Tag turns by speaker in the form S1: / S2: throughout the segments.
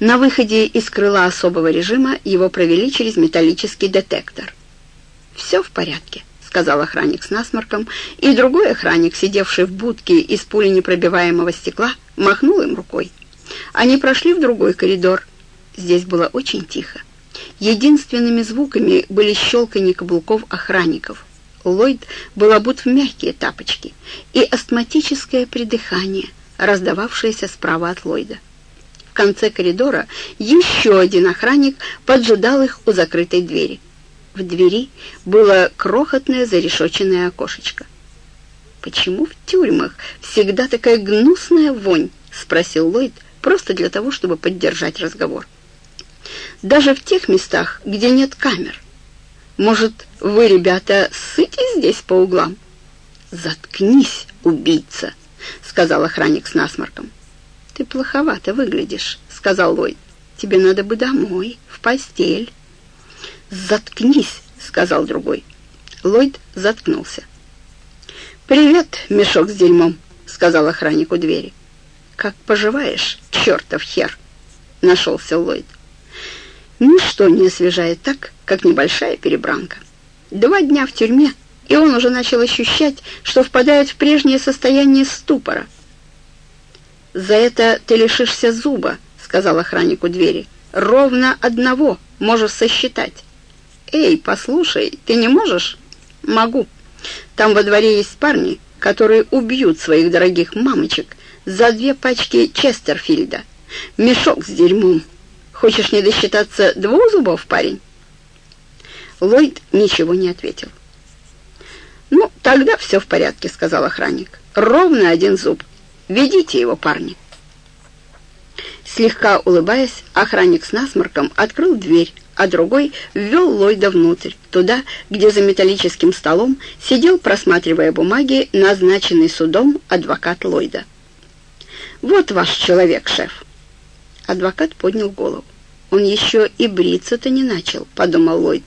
S1: На выходе из крыла особого режима его провели через металлический детектор. «Все в порядке», — сказал охранник с насморком, и другой охранник, сидевший в будке из пуленепробиваемого стекла, махнул им рукой. Они прошли в другой коридор. Здесь было очень тихо. Единственными звуками были щелканье каблуков охранников. Ллойд был обут в мягкие тапочки и астматическое придыхание, раздававшееся справа от Ллойда. Конце коридора еще один охранник поджидал их у закрытой двери. В двери было крохотное зарешоченное окошечко. «Почему в тюрьмах всегда такая гнусная вонь?» — спросил Ллойд, просто для того, чтобы поддержать разговор. «Даже в тех местах, где нет камер. Может, вы, ребята, ссытесь здесь по углам?» «Заткнись, убийца!» — сказал охранник с насморком. «Ты плоховато выглядишь», — сказал Ллойд. «Тебе надо бы домой, в постель». «Заткнись», — сказал другой. Ллойд заткнулся. «Привет, мешок с дерьмом», — сказал охранник у двери. «Как поживаешь, чертов хер?» — нашелся Ллойд. Ничто не освежает так, как небольшая перебранка. Два дня в тюрьме, и он уже начал ощущать, что впадает в прежнее состояние ступора. «За это ты лишишься зуба», — сказал охранник у двери. «Ровно одного можешь сосчитать». «Эй, послушай, ты не можешь?» «Могу. Там во дворе есть парни, которые убьют своих дорогих мамочек за две пачки Честерфильда. Мешок с дерьмом». Хочешь не досчитаться двух зубов, парень?» Ллойд ничего не ответил. «Ну, тогда все в порядке», — сказал охранник. «Ровно один зуб. Ведите его, парни». Слегка улыбаясь, охранник с насморком открыл дверь, а другой ввел Ллойда внутрь, туда, где за металлическим столом сидел, просматривая бумаги, назначенный судом адвокат Ллойда. «Вот ваш человек, шеф». Адвокат поднял голову. Он еще и бриться-то не начал, подумал Ллойд.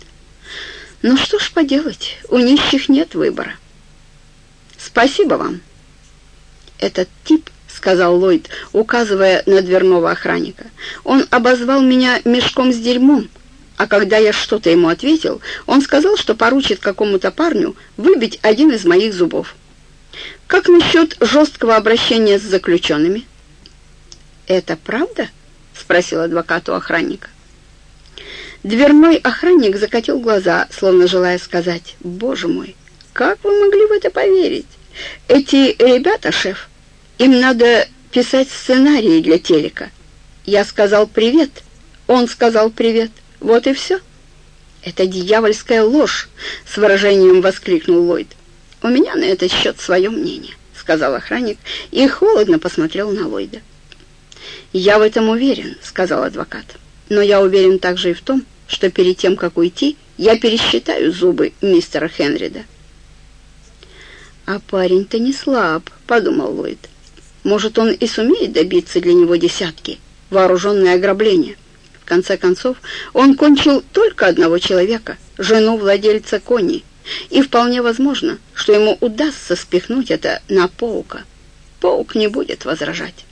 S1: Ну что ж поделать, у нищих нет выбора. Спасибо вам. Этот тип, сказал Ллойд, указывая на дверного охранника, он обозвал меня мешком с дерьмом, а когда я что-то ему ответил, он сказал, что поручит какому-то парню выбить один из моих зубов. Как насчет жесткого обращения с заключенными? Это правда? — спросил адвокат у охранника. Дверной охранник закатил глаза, словно желая сказать, «Боже мой, как вы могли в это поверить? Эти ребята, шеф, им надо писать сценарии для телека. Я сказал «привет», он сказал «привет», вот и все». «Это дьявольская ложь!» — с выражением воскликнул Ллойд. «У меня на этот счет свое мнение», — сказал охранник и холодно посмотрел на Ллойда. «Я в этом уверен», — сказал адвокат. «Но я уверен также и в том, что перед тем, как уйти, я пересчитаю зубы мистера Хенрида». «А парень-то не слаб», — подумал Ллойд. «Может, он и сумеет добиться для него десятки, вооруженное ограбление. В конце концов, он кончил только одного человека, жену владельца кони, и вполне возможно, что ему удастся спихнуть это на Паука. Паук не будет возражать».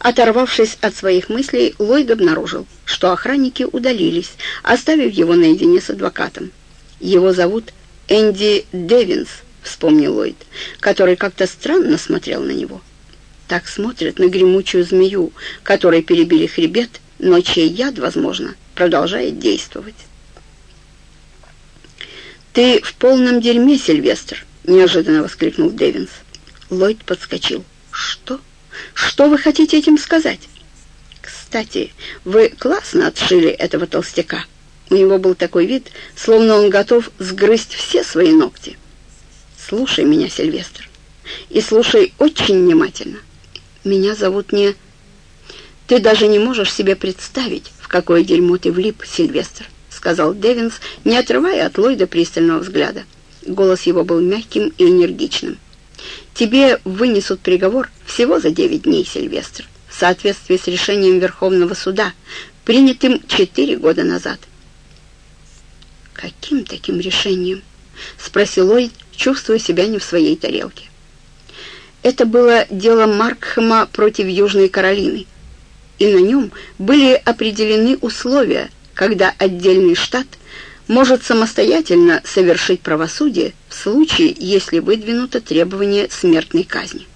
S1: Оторвавшись от своих мыслей, Ллойд обнаружил, что охранники удалились, оставив его наедине с адвокатом. «Его зовут Энди Девинс», — вспомнил Ллойд, который как-то странно смотрел на него. Так смотрят на гремучую змею, которой перебили хребет, но чей яд, возможно, продолжает действовать. «Ты в полном дерьме, Сильвестр!» — неожиданно воскликнул Девинс. Ллойд подскочил. «Что?» Что вы хотите этим сказать? Кстати, вы классно отшили этого толстяка. У него был такой вид, словно он готов сгрызть все свои ногти. Слушай меня, Сильвестр, и слушай очень внимательно. Меня зовут не... Ты даже не можешь себе представить, в какое дерьмо ты влип, Сильвестр, сказал Девинс, не отрывая от Ллойда пристального взгляда. Голос его был мягким и энергичным. Тебе вынесут приговор всего за девять дней, Сильвестр, в соответствии с решением Верховного суда, принятым четыре года назад. «Каким таким решением?» — спросил Ллойд, чувствуя себя не в своей тарелке. Это было дело Маркхэма против Южной Каролины. и на нем были определены условия, когда отдельный штат может самостоятельно совершить правосудие в случае, если выдвинуто требование смертной казни.